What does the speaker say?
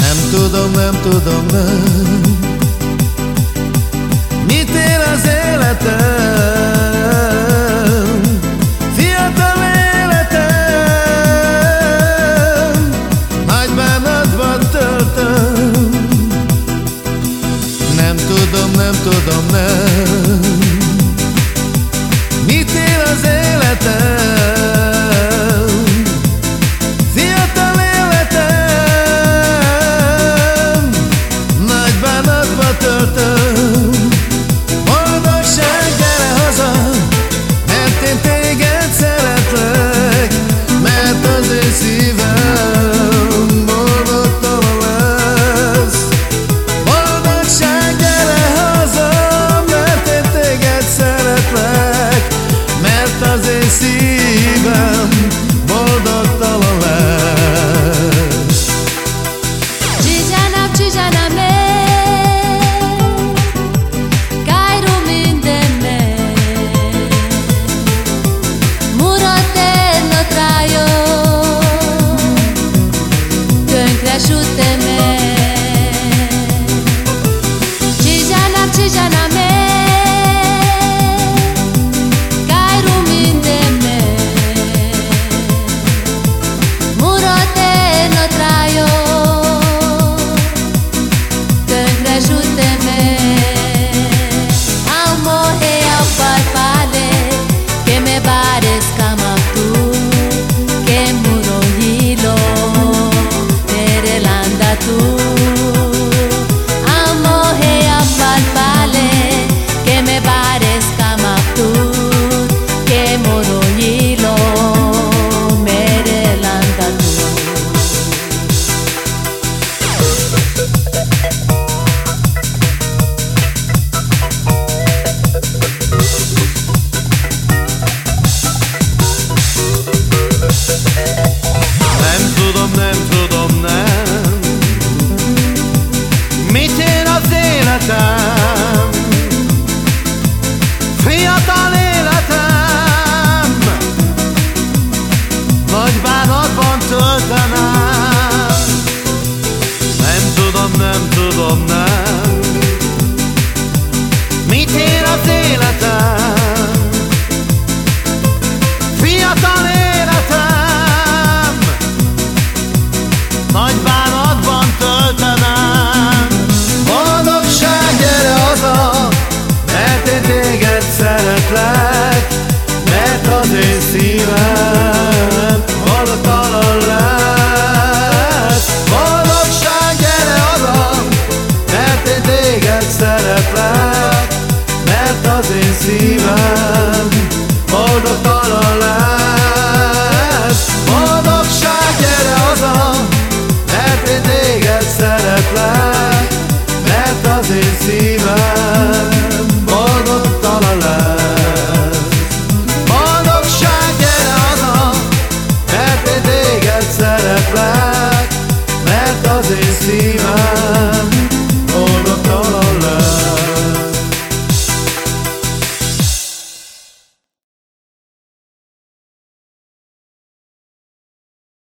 Nem tudom, nem tudom, nem tudom, nem tudom, nem. Mit ér az életem? Fiatal életem. Nagy bánatban töltenem. Nem tudom, nem tudom, nem. de cima.